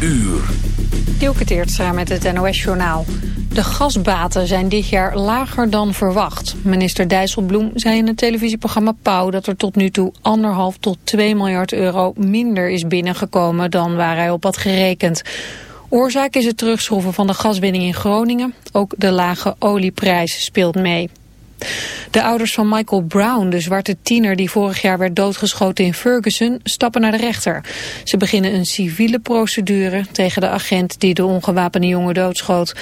uur. Dielke Teertstra met het NOS-journaal. De gasbaten zijn dit jaar lager dan verwacht. Minister Dijsselbloem zei in het televisieprogramma Pauw... dat er tot nu toe anderhalf tot 2 miljard euro minder is binnengekomen... dan waar hij op had gerekend. Oorzaak is het terugschroeven van de gaswinning in Groningen. Ook de lage olieprijs speelt mee. De ouders van Michael Brown, de zwarte tiener die vorig jaar werd doodgeschoten in Ferguson, stappen naar de rechter. Ze beginnen een civiele procedure tegen de agent die de ongewapende jongen doodschoot.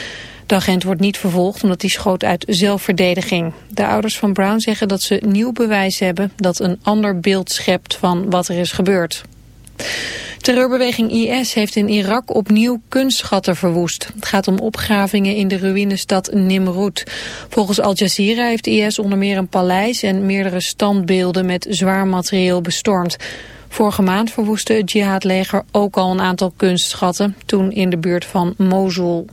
De agent wordt niet vervolgd omdat hij schoot uit zelfverdediging. De ouders van Brown zeggen dat ze nieuw bewijs hebben dat een ander beeld schept van wat er is gebeurd. Terreurbeweging IS heeft in Irak opnieuw kunstschatten verwoest. Het gaat om opgravingen in de ruïnestad Nimrud. Volgens Al Jazeera heeft IS onder meer een paleis en meerdere standbeelden met zwaar materieel bestormd. Vorige maand verwoestte het jihadleger ook al een aantal kunstschatten, toen in de buurt van Mosul.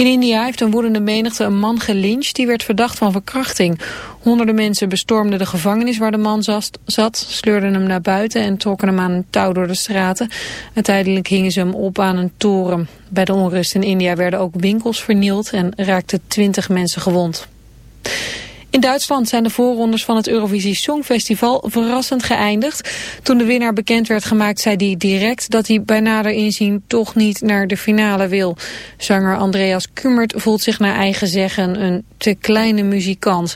In India heeft een woedende menigte een man gelyncht die werd verdacht van verkrachting. Honderden mensen bestormden de gevangenis waar de man zat, sleurden hem naar buiten en trokken hem aan een touw door de straten. Uiteindelijk hingen ze hem op aan een toren. Bij de onrust in India werden ook winkels vernield en raakten twintig mensen gewond. In Duitsland zijn de voorrondes van het Eurovisie Songfestival verrassend geëindigd. Toen de winnaar bekend werd gemaakt zei hij direct dat hij bij nader inzien toch niet naar de finale wil. Zanger Andreas Kummert voelt zich naar eigen zeggen een te kleine muzikant.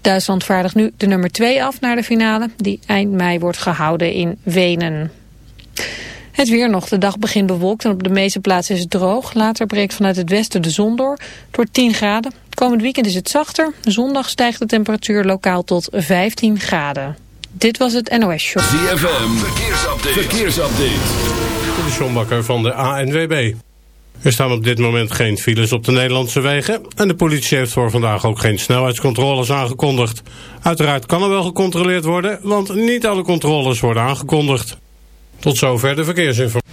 Duitsland vaardigt nu de nummer 2 af naar de finale, die eind mei wordt gehouden in Wenen. Het weer nog. De dag begint bewolkt en op de meeste plaatsen is het droog. Later breekt vanuit het westen de zon door. Wordt 10 graden. Komend weekend is het zachter. Zondag stijgt de temperatuur lokaal tot 15 graden. Dit was het NOS Show. ZFM. Verkeersupdate. Verkeersupdate. De Sjombakker van de ANWB. Er staan op dit moment geen files op de Nederlandse wegen... en de politie heeft voor vandaag ook geen snelheidscontroles aangekondigd. Uiteraard kan er wel gecontroleerd worden... want niet alle controles worden aangekondigd. Tot zover de verkeersinformatie.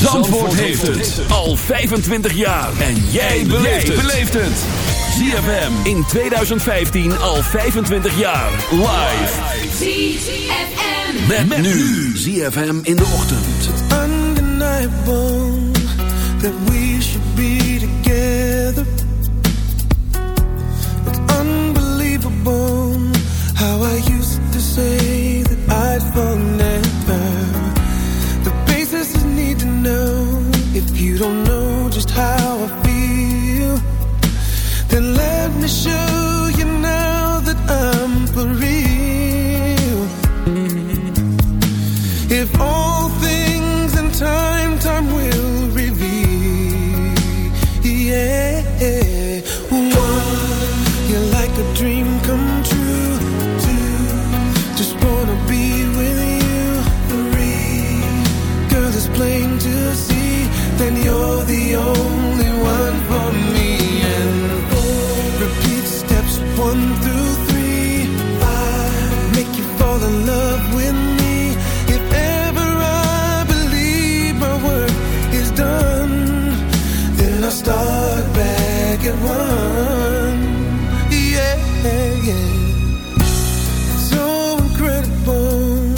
Zandvoort heeft het al 25 jaar. En jij beleeft het. ZFM in 2015 al 25 jaar. Live. ZFM. Met, nu. ZFM in de ochtend. undeniable that we should be together. It's unbelievable how I used to say that I'd fall never. Don't know just how I feel. Then let me show you now that I'm you're the only one for me. And repeat steps one through three. Make you fall in love with me. If ever I believe my work is done, then I'll start back at one. Yeah, yeah. So incredible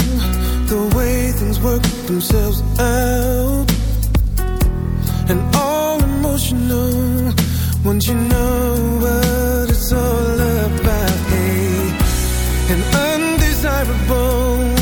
the way things work themselves out. And all emotional once you know what it's all about. Hey, and undesirable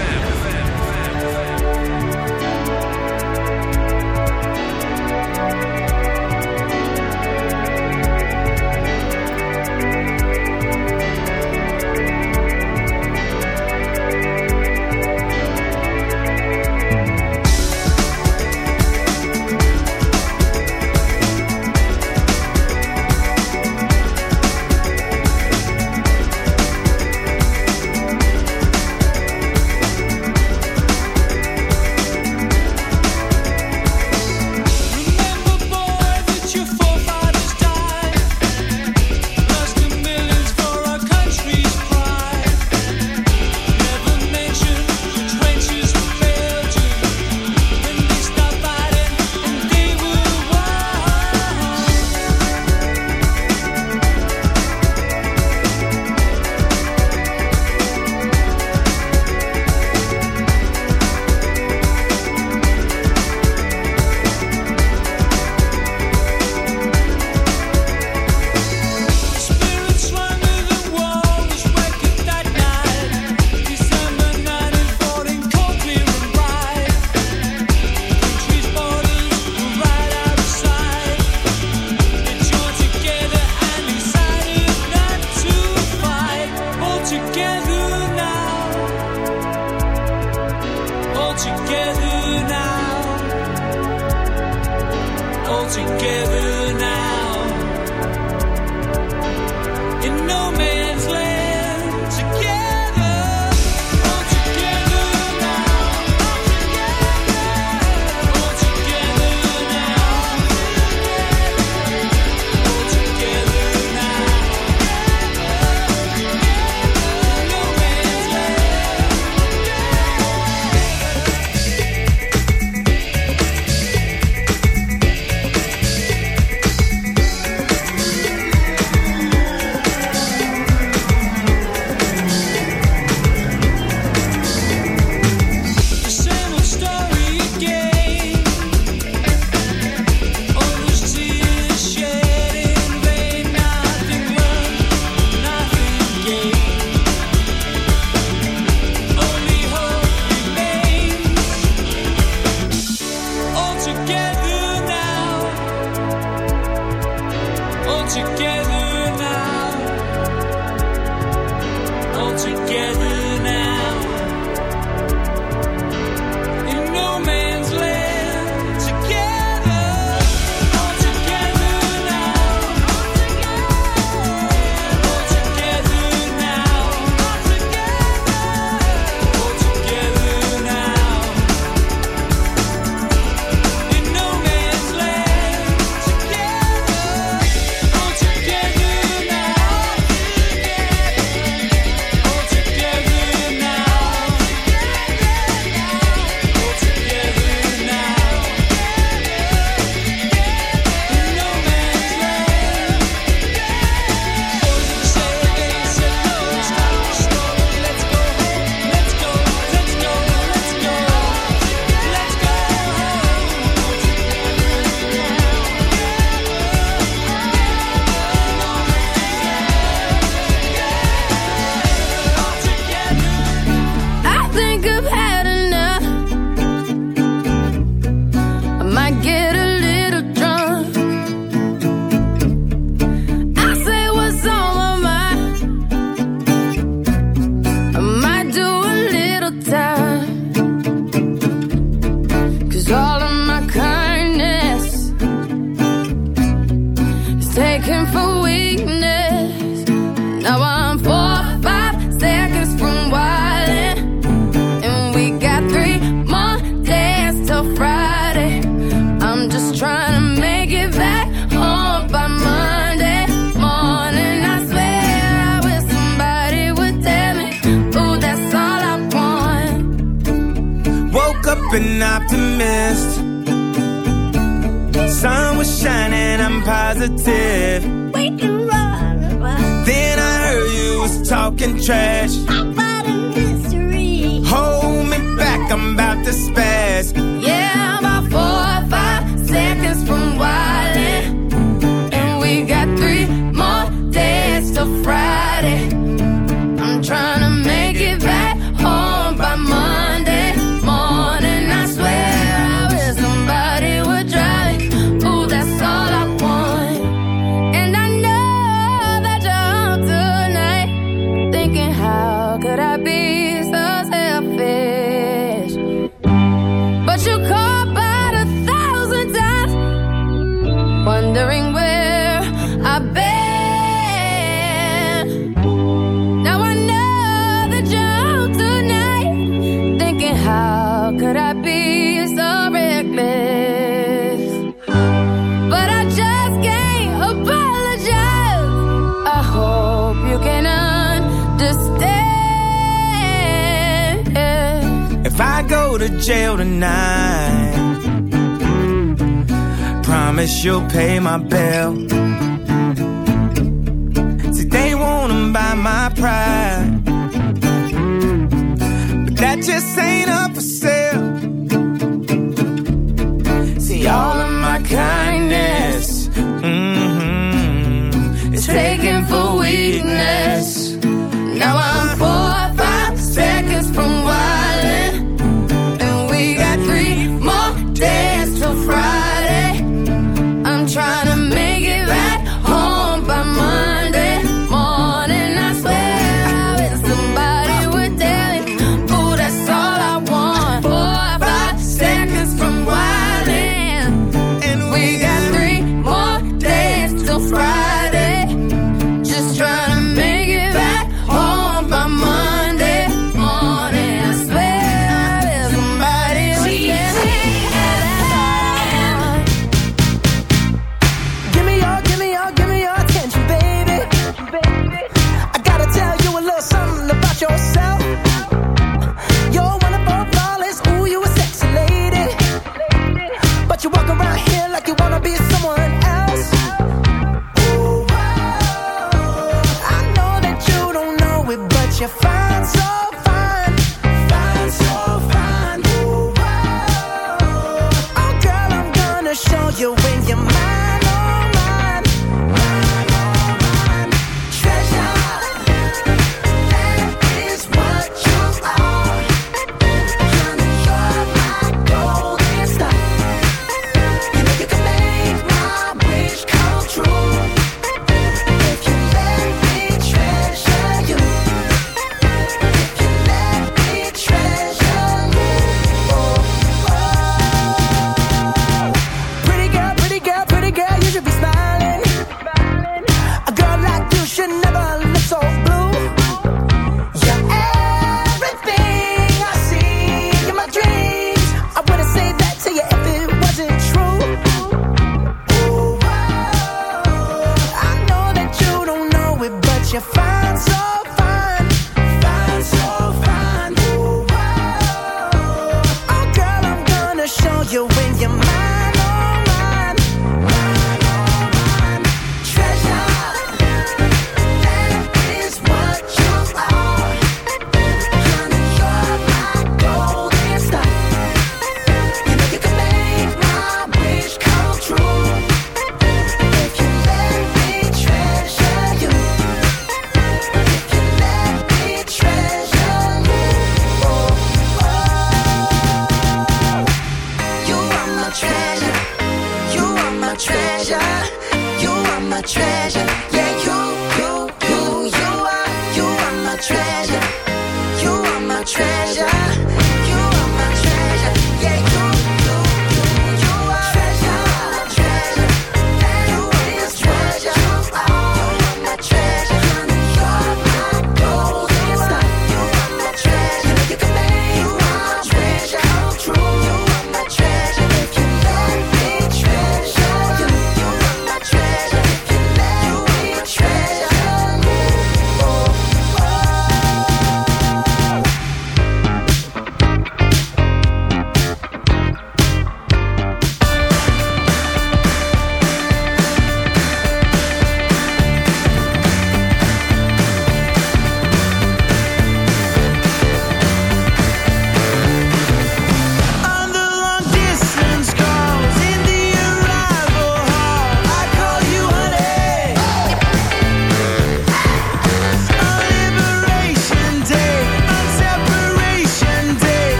You'll pay my bill.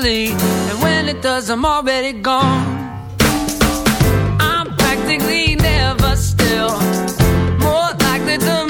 easily. And when it does, I'm already gone. I'm practically never still. More likely to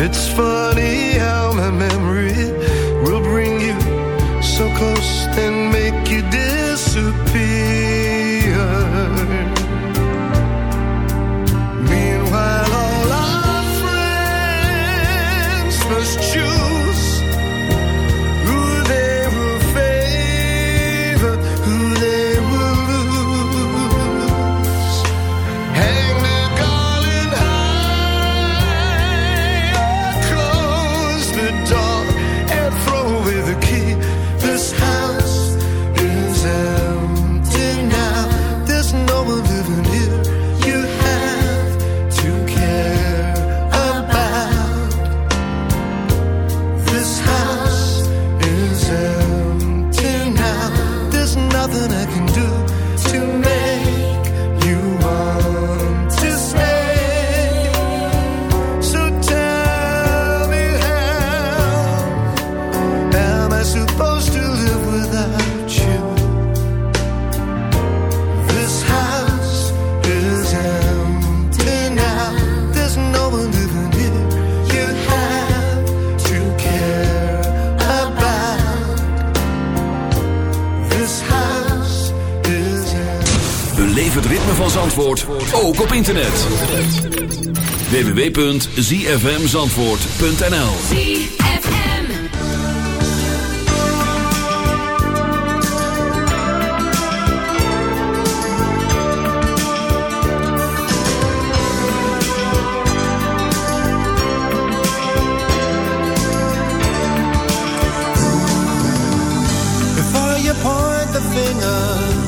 It's funny how my memory Zandvoort, ook op internet. www.zfmzandvoort.nl ZFM Before you point the finger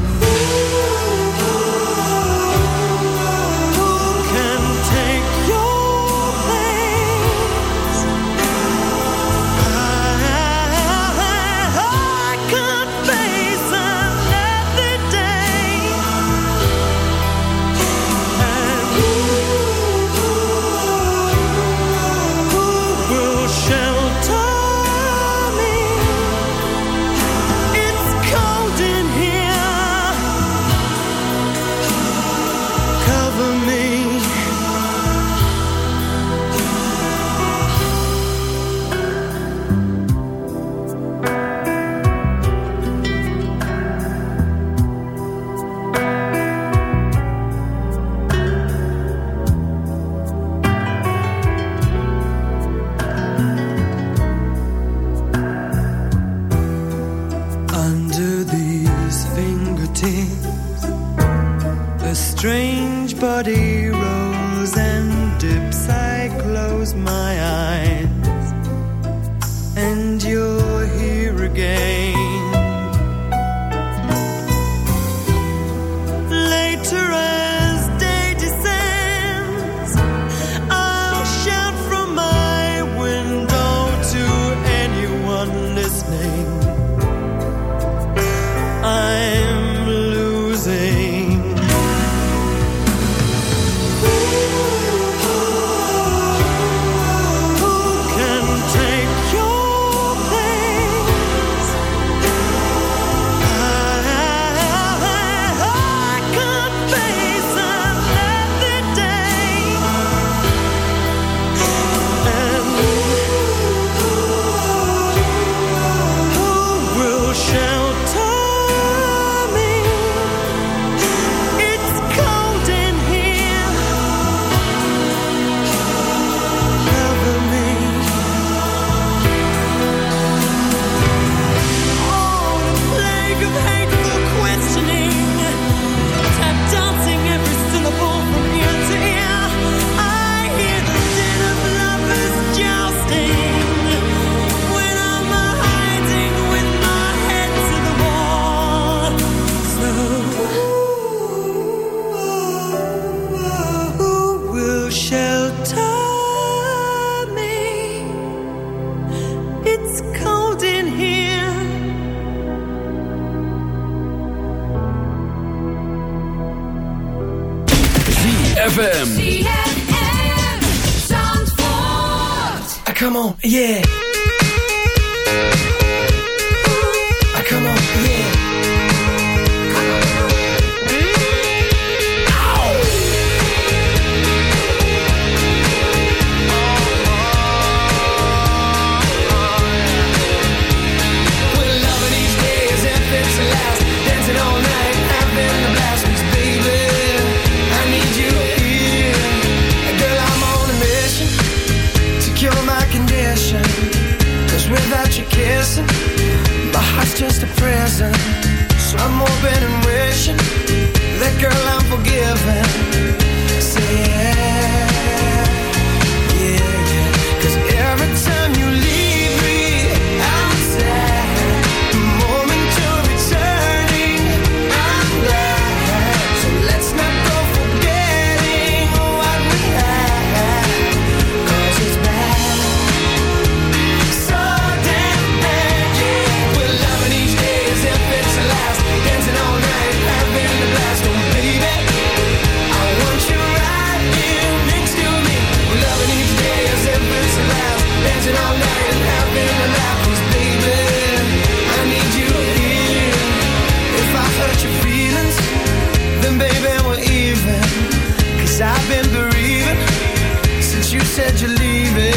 Cause I've been bereaving Since you said you're leaving.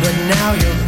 But now you're